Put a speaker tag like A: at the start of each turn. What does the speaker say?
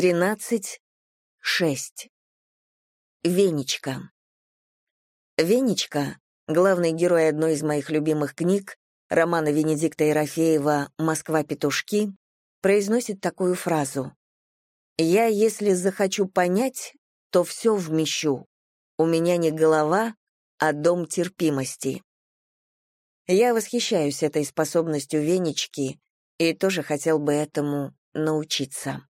A: 13, 6. Венечка. Венечка, главный герой одной из моих любимых книг, романа Венедикта Ерофеева «Москва-петушки», произносит такую фразу. «Я, если захочу понять, то все вмещу. У меня не голова, а дом терпимости». Я восхищаюсь этой способностью Венечки и тоже хотел бы этому научиться.